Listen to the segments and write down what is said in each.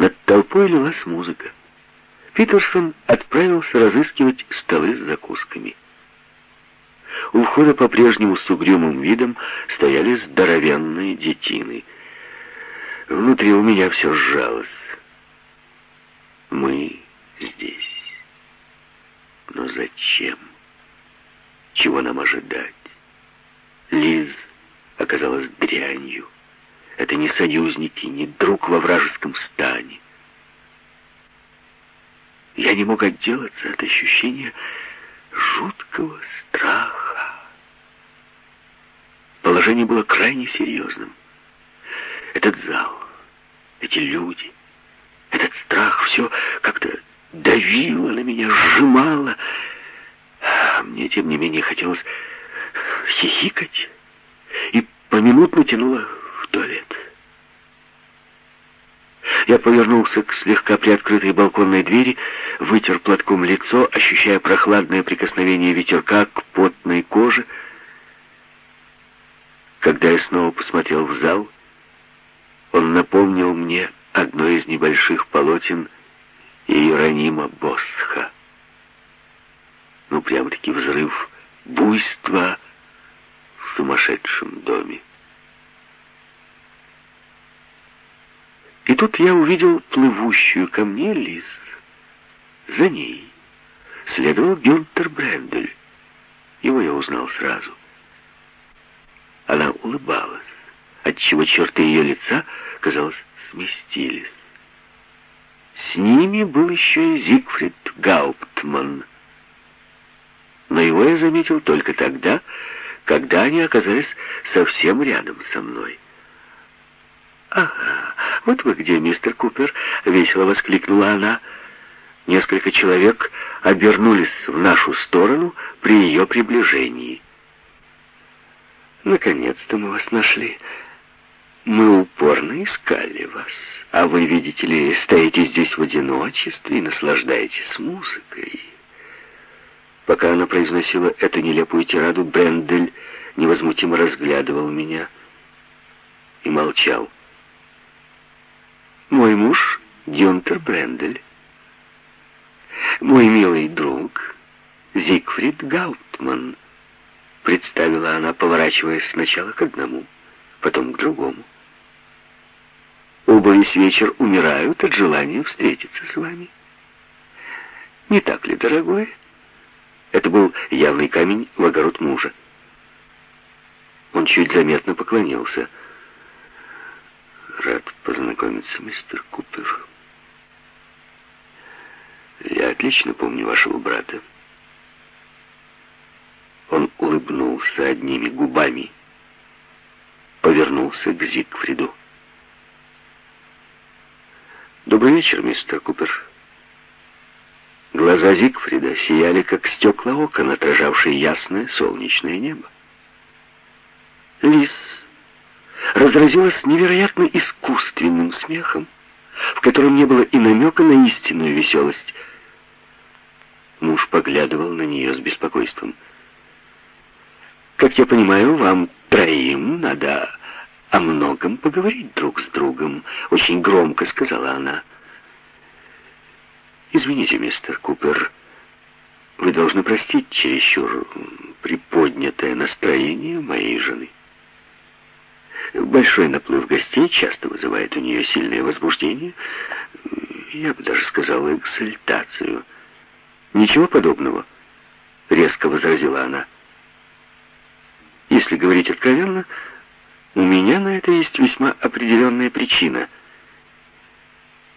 Над толпой лилась музыка. Питерсон отправился разыскивать столы с закусками. У входа по-прежнему с угрюмым видом стояли здоровенные детины. Внутри у меня все сжалось. Мы здесь. Но зачем? Чего нам ожидать? Лиз оказалась дрянью. Это не союзники, не друг во вражеском стане. Я не мог отделаться от ощущения жуткого страха. Положение было крайне серьезным. Этот зал, эти люди, этот страх, все как-то давило на меня, сжимало. А мне, тем не менее, хотелось хихикать и поминутно тянуло туалет. Я повернулся к слегка приоткрытой балконной двери, вытер платком лицо, ощущая прохладное прикосновение ветерка к потной коже. Когда я снова посмотрел в зал, он напомнил мне одно из небольших полотен Иеронима Босха. Ну, прямо-таки взрыв буйства в сумасшедшем доме. И тут я увидел плывущую ко мне Лиз. За ней следовал Гюнтер Брендель. Его я узнал сразу. Она улыбалась, отчего черты ее лица, казалось, сместились. С ними был еще и Зигфрид Гауптман. Но его я заметил только тогда, когда они оказались совсем рядом со мной. «Ага, вот вы где, мистер Купер!» — весело воскликнула она. Несколько человек обернулись в нашу сторону при ее приближении. «Наконец-то мы вас нашли. Мы упорно искали вас, а вы, видите ли, стоите здесь в одиночестве и наслаждаетесь музыкой». Пока она произносила эту нелепую тираду, Брендель невозмутимо разглядывал меня и молчал. Мой муж Гюнтер Брендель. Мой милый друг Зигфрид Гауптман. Представила она, поворачиваясь сначала к одному, потом к другому. Оба весь вечер умирают от желания встретиться с вами. Не так ли, дорогой? Это был явный камень в огород мужа. Он чуть заметно поклонился — Рад познакомиться, мистер Купер. Я отлично помню вашего брата. Он улыбнулся одними губами, повернулся к Зигфриду. «Добрый вечер, мистер Купер». Глаза Зигфрида сияли, как стекла окон, отражавшие ясное солнечное небо. Лис разразилась невероятно искусственным смехом, в котором не было и намека на истинную веселость. Муж поглядывал на нее с беспокойством. «Как я понимаю, вам троим надо о многом поговорить друг с другом», — очень громко сказала она. «Извините, мистер Купер, вы должны простить чересчур приподнятое настроение моей жены». Большой наплыв гостей часто вызывает у нее сильное возбуждение, я бы даже сказал, эксальтацию. Ничего подобного, резко возразила она. Если говорить откровенно, у меня на это есть весьма определенная причина.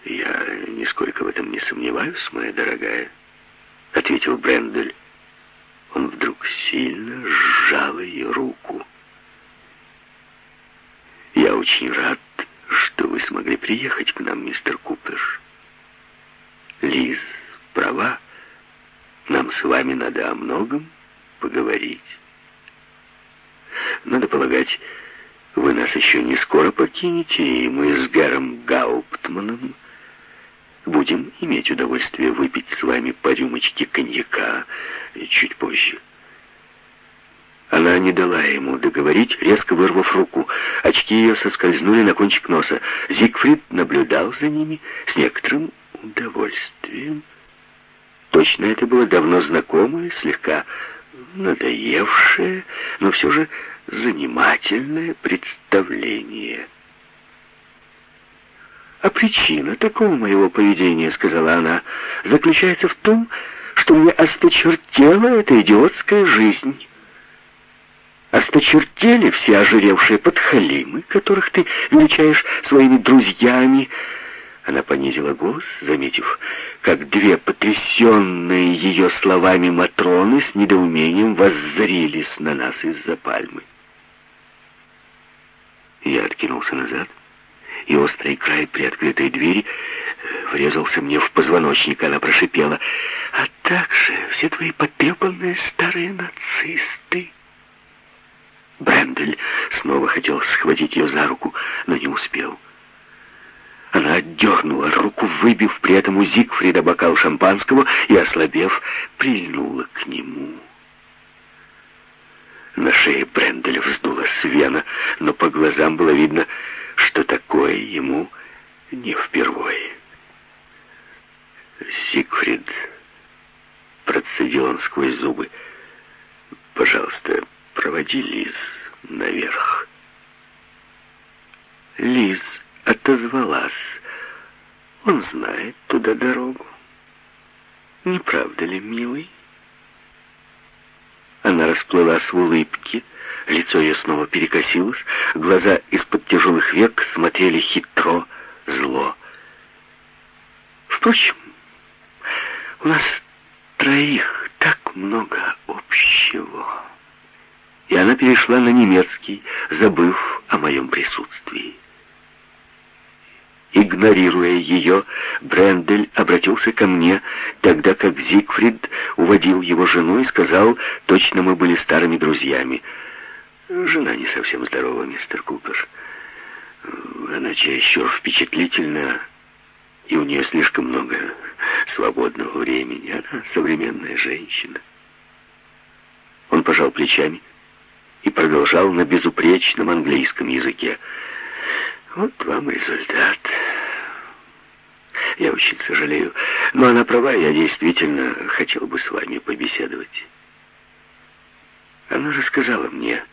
Я нисколько в этом не сомневаюсь, моя дорогая, ответил Брендель. Он вдруг сильно сжал ее руку. Я очень рад, что вы смогли приехать к нам, мистер Купер. Лиз права. Нам с вами надо о многом поговорить. Надо полагать, вы нас еще не скоро покинете, и мы с Гаром Гауптманом будем иметь удовольствие выпить с вами по рюмочке коньяка чуть позже. Она не дала ему договорить, резко вырвав руку. Очки ее соскользнули на кончик носа. Зигфрид наблюдал за ними с некоторым удовольствием. Точно это было давно знакомое, слегка надоевшее, но все же занимательное представление. «А причина такого моего поведения, — сказала она, — заключается в том, что мне осточертела эта идиотская жизнь. Осточертели все ожиревшие подхалимы, которых ты величаешь своими друзьями, — она понизила голос, заметив, как две потрясенные ее словами Матроны с недоумением воззрились на нас из-за пальмы. Я откинулся назад, и острый край приоткрытой двери э, врезался мне в позвоночник. Она прошипела, «А также все твои потрепанные старые нацисты». Брендель снова хотел схватить ее за руку, но не успел. Она отдернула руку, выбив при этом у Зигфрида бокал шампанского и, ослабев, прильнула к нему. На шее Бренделя вздулась вена, но по глазам было видно, что такое ему не впервые. «Зигфрид», — процедил он сквозь зубы, — «пожалуйста, проводи Лиз наверх». Лиз отозвалась. Он знает туда дорогу. Не правда ли, милый? Она расплылась в улыбке, лицо ее снова перекосилось, глаза из-под тяжелых век смотрели хитро, зло. Впрочем, у нас троих так много общего. И она перешла на немецкий, забыв о моем присутствии. Игнорируя ее, Брендель обратился ко мне, тогда как Зигфрид уводил его жену и сказал, точно мы были старыми друзьями. «Жена не совсем здорова, мистер Купер. Она чересчур впечатлительна, и у нее слишком много свободного времени. Она современная женщина». Он пожал плечами и продолжал на безупречном английском языке. Вот вам результат. Я очень сожалею, но она права, я действительно хотел бы с вами побеседовать. Она рассказала мне,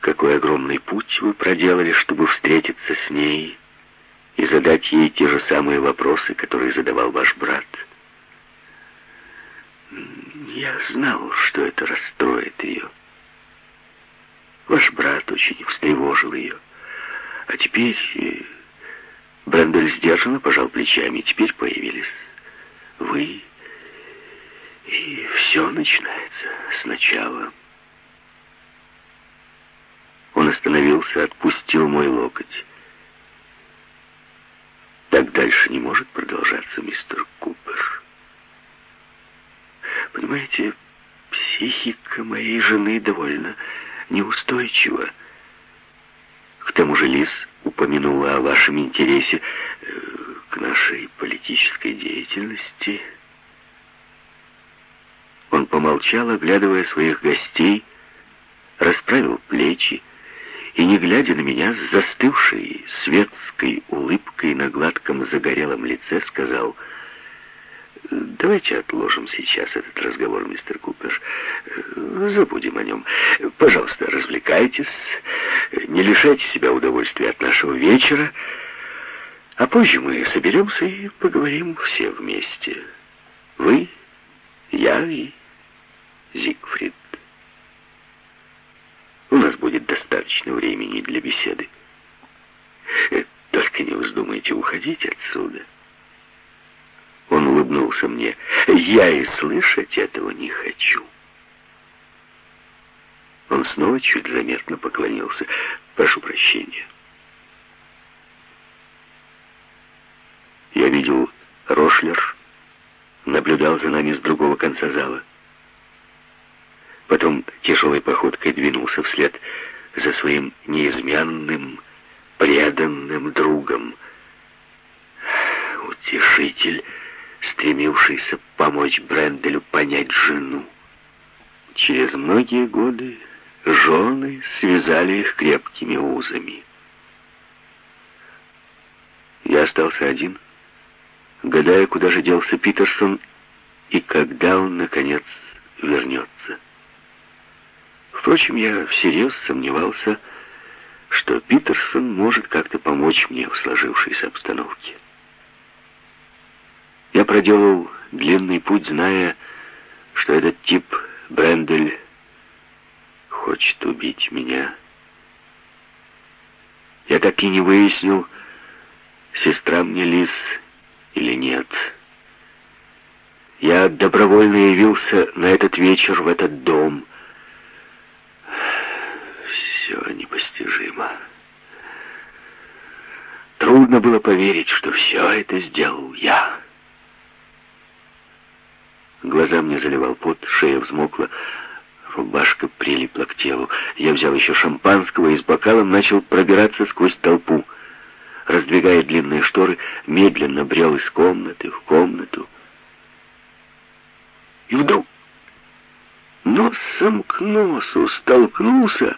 какой огромный путь вы проделали, чтобы встретиться с ней и задать ей те же самые вопросы, которые задавал ваш брат. Я знал, что это расстроит ее. Ваш брат очень встревожил ее. А теперь... Э, Брендель сдержанно пожал плечами. Теперь появились вы. И все начинается сначала. Он остановился, отпустил мой локоть. Так дальше не может продолжаться, мистер Купер. Понимаете, психика моей жены довольно неустойчива. К тому же Лис упомянула о вашем интересе э, к нашей политической деятельности. Он помолчал, оглядывая своих гостей, расправил плечи и, не глядя на меня, с застывшей светской улыбкой на гладком загорелом лице, сказал — Давайте отложим сейчас этот разговор, мистер Купер. Забудем о нем. Пожалуйста, развлекайтесь. Не лишайте себя удовольствия от нашего вечера. А позже мы соберемся и поговорим все вместе. Вы, я и Зигфрид. У нас будет достаточно времени для беседы. Только не вздумайте уходить отсюда. Улыбнулся мне. «Я и слышать этого не хочу». Он снова чуть заметно поклонился. «Прошу прощения». Я видел Рошлер, наблюдал за нами с другого конца зала. Потом тяжелой походкой двинулся вслед за своим неизменным, преданным другом. Утешитель стремившийся помочь Бренделю понять жену. Через многие годы жены связали их крепкими узами. Я остался один, гадая, куда же делся Питерсон и когда он, наконец, вернется. Впрочем, я всерьез сомневался, что Питерсон может как-то помочь мне в сложившейся обстановке. Я проделал длинный путь, зная, что этот тип Брендель хочет убить меня. Я так и не выяснил, сестра мне Лиз или нет. Я добровольно явился на этот вечер в этот дом. Все непостижимо. Трудно было поверить, что все это сделал я. Глаза мне заливал пот, шея взмокла, рубашка прилипла к телу. Я взял еще шампанского и с бокалом начал пробираться сквозь толпу. Раздвигая длинные шторы, медленно брел из комнаты в комнату. И вдруг носом к носу столкнулся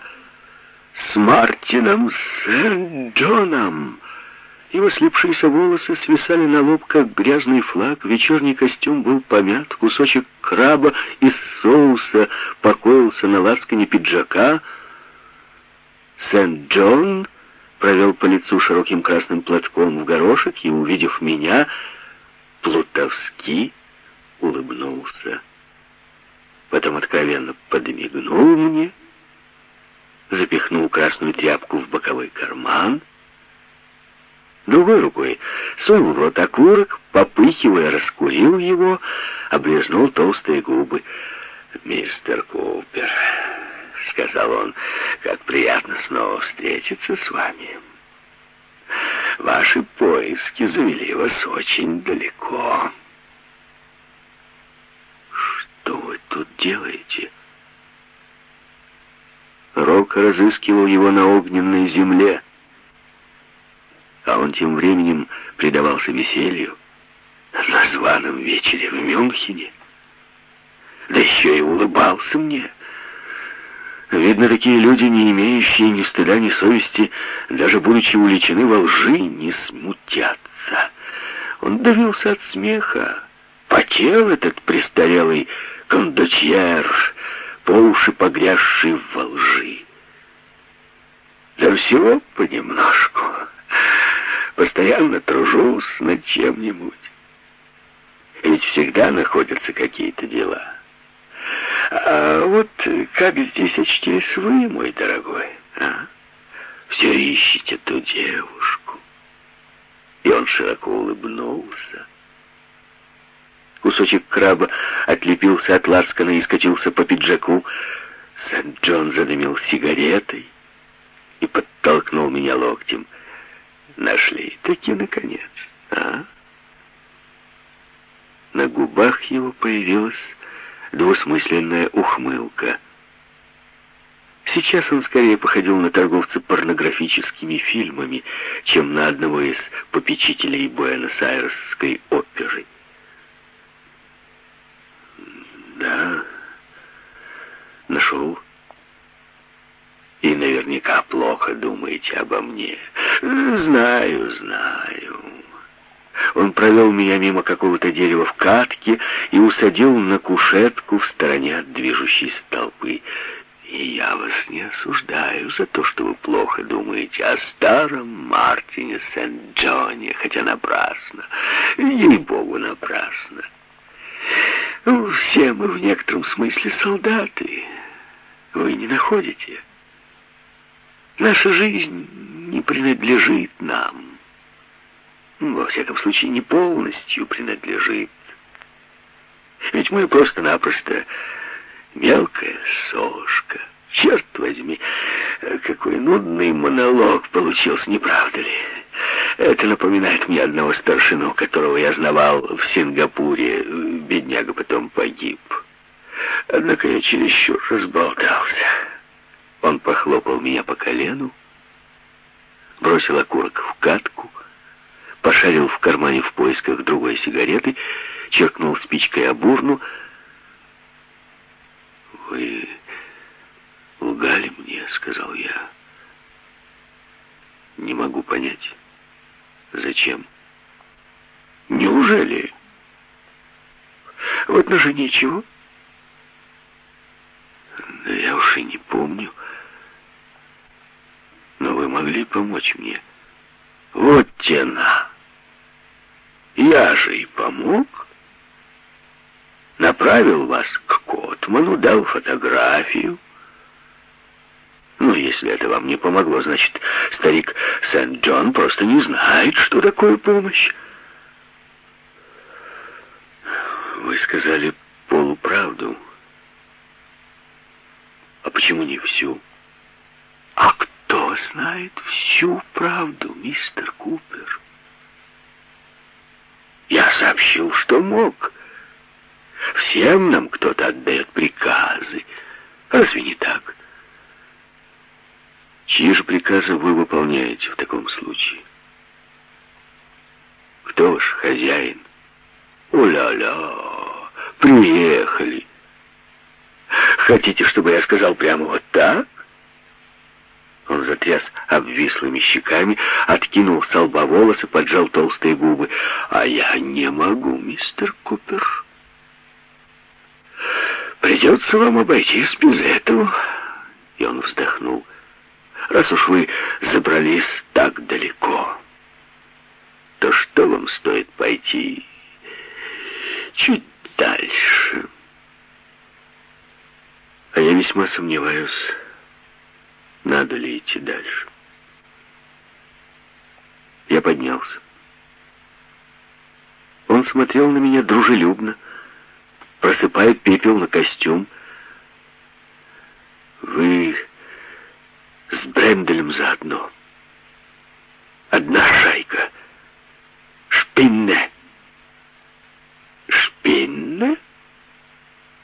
с Мартином Сент-Джоном. Его слипшиеся волосы свисали на лоб, как грязный флаг, вечерний костюм был помят, кусочек краба из соуса покоился на лацкане пиджака. Сент-Джон провел по лицу широким красным платком в горошек и, увидев меня, плутовски улыбнулся. Потом откровенно подмигнул мне, запихнул красную тряпку в боковой карман — Другой рукой сунул в рот окурок, попыхивая, раскурил его, облизнул толстые губы. «Мистер Купер», — сказал он, — «как приятно снова встретиться с вами. Ваши поиски завели вас очень далеко». «Что вы тут делаете?» Рок разыскивал его на огненной земле, а он тем временем предавался веселью на званом вечере в Мюнхене. Да еще и улыбался мне. Видно, такие люди, не имеющие ни стыда, ни совести, даже будучи увлечены во лжи, не смутятся. Он давился от смеха. Потел этот престарелый кондотьер, по уши погрязший во лжи. Да всего понемножку постоянно тружусь над чем-нибудь. Ведь всегда находятся какие-то дела. А вот как здесь очтились вы, мой дорогой, а? Все ищете ту девушку. И он широко улыбнулся. Кусочек краба отлепился от лацкана и скатился по пиджаку. Сент-Джон задымил сигаретой и подтолкнул меня локтем. Нашли таки наконец, а? На губах его появилась двусмысленная ухмылка. Сейчас он скорее походил на торговца порнографическими фильмами, чем на одного из попечителей Буэнос-Айресской оперы. Да, нашел и наверняка плохо думаете обо мне. Знаю, знаю. Он провел меня мимо какого-то дерева в катке и усадил на кушетку в стороне от движущейся толпы. И я вас не осуждаю за то, что вы плохо думаете о старом Мартине Сент-Джоне, хотя напрасно, ей-богу, напрасно. Все мы в некотором смысле солдаты. Вы не находите? Наша жизнь не принадлежит нам. Во всяком случае, не полностью принадлежит. Ведь мы просто-напросто мелкая сошка. Черт возьми, какой нудный монолог получился, не правда ли? Это напоминает мне одного старшину, которого я знавал в Сингапуре. Бедняга потом погиб. Однако я чересчур разболтался. Он похлопал меня по колену, бросил окурок в катку, пошарил в кармане в поисках другой сигареты, черкнул спичкой об урну. «Вы солгали мне», — сказал я. «Не могу понять, зачем?» «Неужели?» «В отношении чего?» «Да я уж и не помню. Но вы могли помочь мне?» «Вот тена! Я же и помог!» направил вас к Котману, дал фотографию. Ну, если это вам не помогло, значит, старик Сент-Джон просто не знает, что такое помощь. Вы сказали полуправду. А почему не всю? А кто знает всю правду, мистер Купер? Я сообщил, что мог. Всем нам кто-то отдает приказы. Разве не так? Чьи же приказы вы выполняете в таком случае? Кто ваш хозяин? Уля-ля, приехали. Хотите, чтобы я сказал прямо вот так? Он затряс обвислыми щеками, откинул с лба волосы, поджал толстые губы. «А я не могу, мистер Купер». Придется вам обойтись без этого. И он вздохнул. Раз уж вы забрались так далеко, то что вам стоит пойти чуть дальше? А я весьма сомневаюсь, надо ли идти дальше. Я поднялся. Он смотрел на меня дружелюбно, просыпает пепел на костюм. Вы с Бренделем заодно. Одна шайка. Шпинне. Шпинне?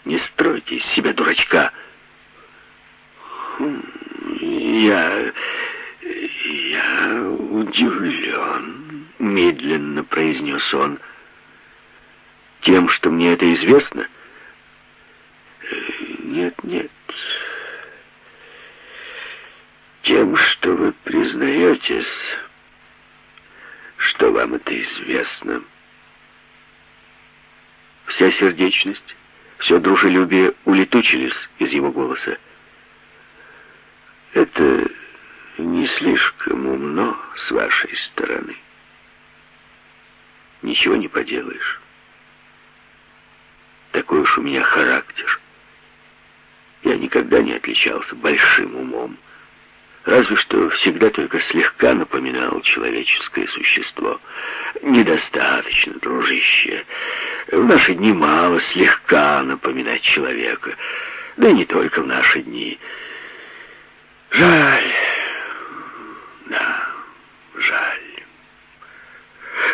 Не стройте из себя дурачка. Я... я удивлен, медленно произнес он. — тем, что мне это известно? Нет, нет. Тем, что вы признаетесь, что вам это известно. Вся сердечность, все дружелюбие улетучились из его голоса. Это не слишком умно с вашей стороны. Ничего не поделаешь. Такой уж у меня характер. Я никогда не отличался большим умом. Разве что всегда только слегка напоминал человеческое существо. Недостаточно, дружище. В наши дни мало слегка напоминать человека. Да и не только в наши дни. Жаль. Да, жаль.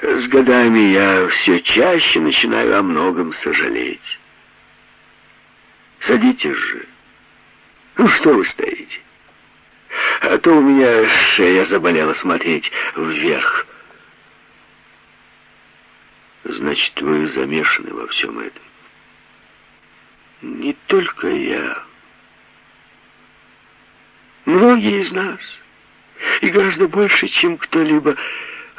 С годами я все чаще начинаю о многом сожалеть. Садитесь же. Ну, что вы стоите? А то у меня шея заболела смотреть вверх. Значит, вы замешаны во всем этом. Не только я. Многие из нас. И гораздо больше, чем кто-либо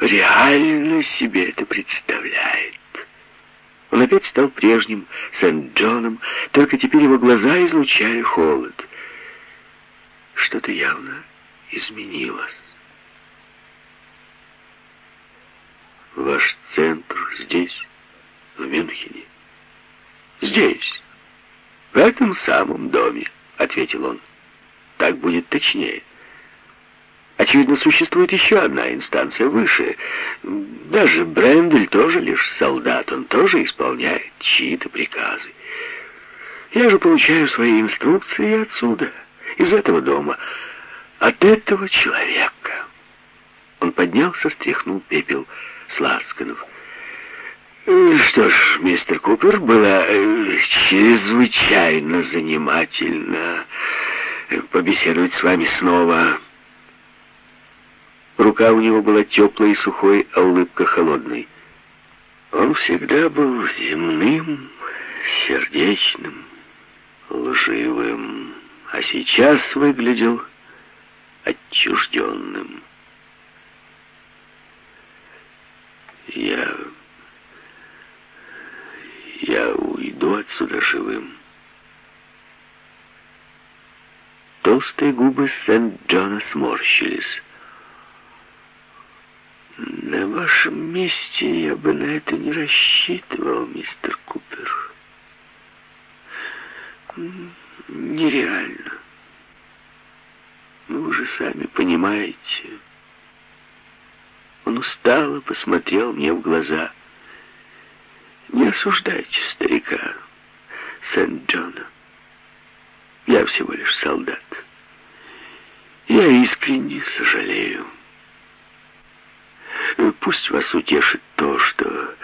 реально себе это представляет. Он опять стал прежним Сент-Джоном, только теперь его глаза излучали холод. Что-то явно изменилось. Ваш центр здесь, в Мюнхене? Здесь, в этом самом доме, ответил он. Так будет точнее. Очевидно, существует еще одна инстанция выше. Даже Брендель тоже лишь солдат, он тоже исполняет чьи-то приказы. Я же получаю свои инструкции отсюда, из этого дома, от этого человека. Он поднялся, стряхнул пепел с Лацканов. Что ж, мистер Купер, было э, чрезвычайно занимательно побеседовать с вами снова. Рука у него была теплой и сухой, а улыбка холодной. Он всегда был земным, сердечным, лживым, а сейчас выглядел отчужденным. Я... я уйду отсюда живым. Толстые губы Сент-Джона сморщились. На вашем месте я бы на это не рассчитывал, мистер Купер. Нереально. Вы уже сами понимаете. Он устало посмотрел мне в глаза. Не осуждайте старика Сент-Джона. Я всего лишь солдат. Я искренне сожалею. Пусть вас утешит то, что,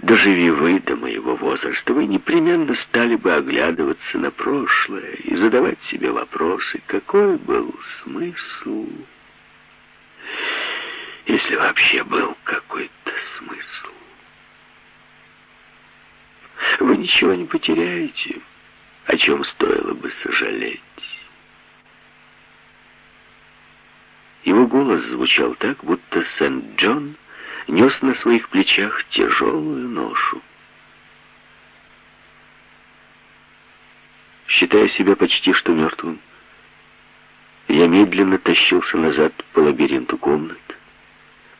доживи вы до моего возраста, вы непременно стали бы оглядываться на прошлое и задавать себе вопросы, какой был смысл, если вообще был какой-то смысл. Вы ничего не потеряете, о чем стоило бы сожалеть. Его голос звучал так, будто Сент-Джон нес на своих плечах тяжелую ношу. Считая себя почти что мертвым, я медленно тащился назад по лабиринту комнат,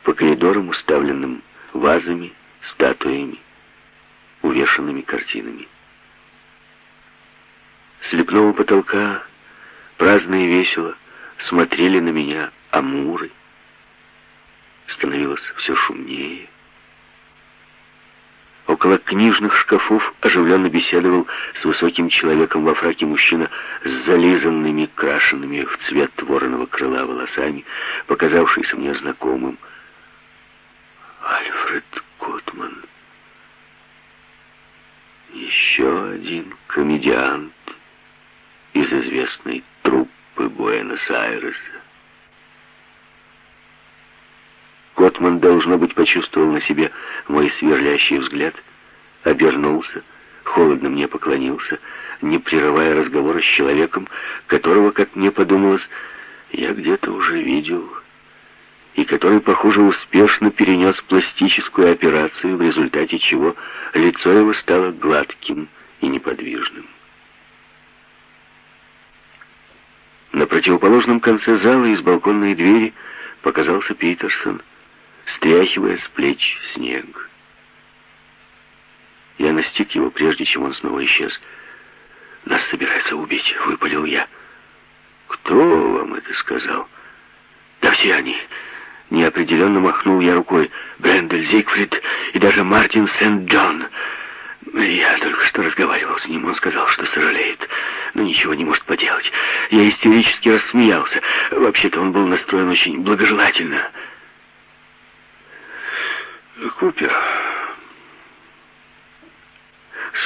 по коридорам, уставленным вазами, статуями, увешанными картинами. С лепного потолка, праздно и весело, смотрели на меня амуры. Становилось все шумнее. Около книжных шкафов оживленно беседовал с высоким человеком во фраке мужчина с зализанными, крашенными в цвет вороного крыла волосами, показавшийся мне знакомым. Альфред Котман. Еще один комедиант из известной труппы Буэнос-Айреса. Котман, должно быть, почувствовал на себе мой сверлящий взгляд, обернулся, холодно мне поклонился, не прерывая разговора с человеком, которого, как мне подумалось, я где-то уже видел, и который, похоже, успешно перенес пластическую операцию, в результате чего лицо его стало гладким и неподвижным. На противоположном конце зала из балконной двери показался Питерсон — стряхивая с плеч снег. Я настиг его, прежде чем он снова исчез. «Нас собирается убить», — выпалил я. «Кто вам это сказал?» «Да все они». Неопределенно махнул я рукой. Брендель, Зигфрид и даже Мартин Сент-Джон. Я только что разговаривал с ним. Он сказал, что сожалеет, но ничего не может поделать. Я истерически рассмеялся. Вообще-то он был настроен очень благожелательно. Купер,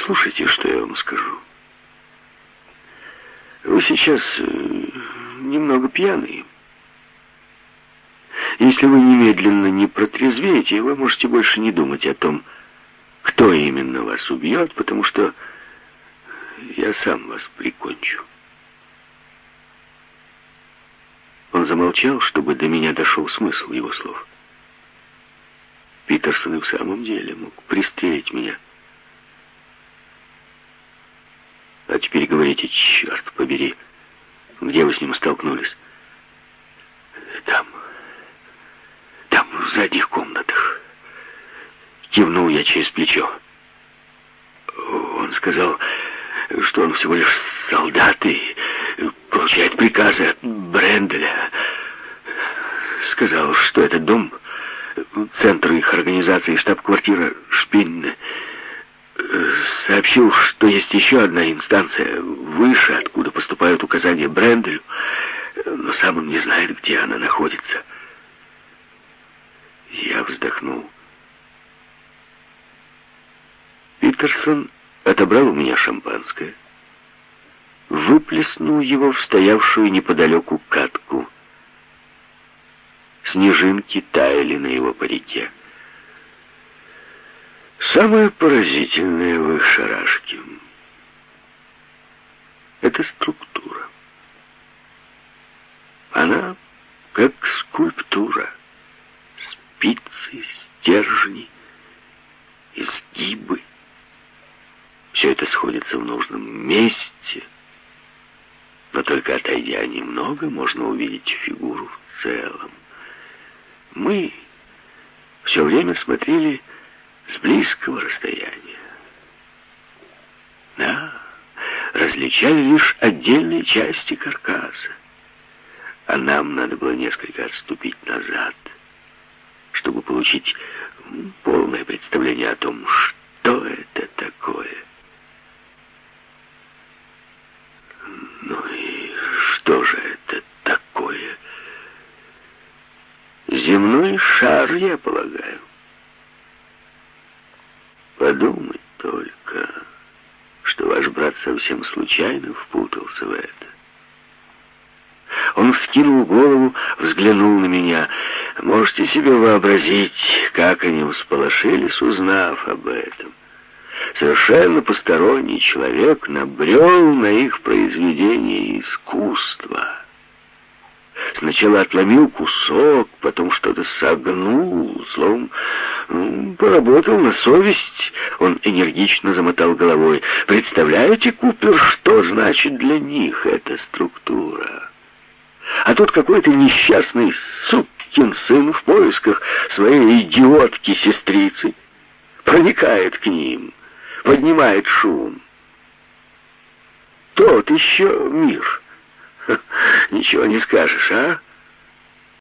слушайте, что я вам скажу. Вы сейчас э, немного пьяные. Если вы немедленно не протрезвеете, вы можете больше не думать о том, кто именно вас убьет, потому что я сам вас прикончу. Он замолчал, чтобы до меня дошел смысл его слов. Питерсон и в самом деле мог пристрелить меня. А теперь говорите, черт побери, где вы с ним столкнулись? Там, там, в задних комнатах. Кивнул я через плечо. Он сказал, что он всего лишь солдат и получает приказы от Бренделя. Сказал, что этот дом центр их организации, штаб-квартира Шпинна, сообщил, что есть еще одна инстанция выше, откуда поступают указания Бренделю, но сам он не знает, где она находится. Я вздохнул. Питерсон отобрал у меня шампанское, выплеснул его в стоявшую неподалеку катку Снежинки таяли на его парике. Самое поразительное в их шарашке — это структура. как скульптура. Спицы, стержни, изгибы. Все это сходится в нужном месте. Но только отойдя немного, можно увидеть фигуру в целом. Мы все время смотрели с близкого расстояния. Да, различали лишь отдельные части каркаса. А нам надо было несколько отступить назад, чтобы получить полное представление о том, что это такое. Ну и что же это такое? Земной шар, я полагаю. Подумать только, что ваш брат совсем случайно впутался в это. Он вскинул голову, взглянул на меня. Можете себе вообразить, как они всполошились, узнав об этом. Совершенно посторонний человек набрел на их произведение искусства. Сначала отломил кусок, потом что-то согнул, словом, ну, поработал на совесть. Он энергично замотал головой. Представляете, Купер, что значит для них эта структура? А тут какой-то несчастный сукин сын в поисках своей идиотки-сестрицы проникает к ним, поднимает шум. Тот еще мир. Ничего не скажешь, а?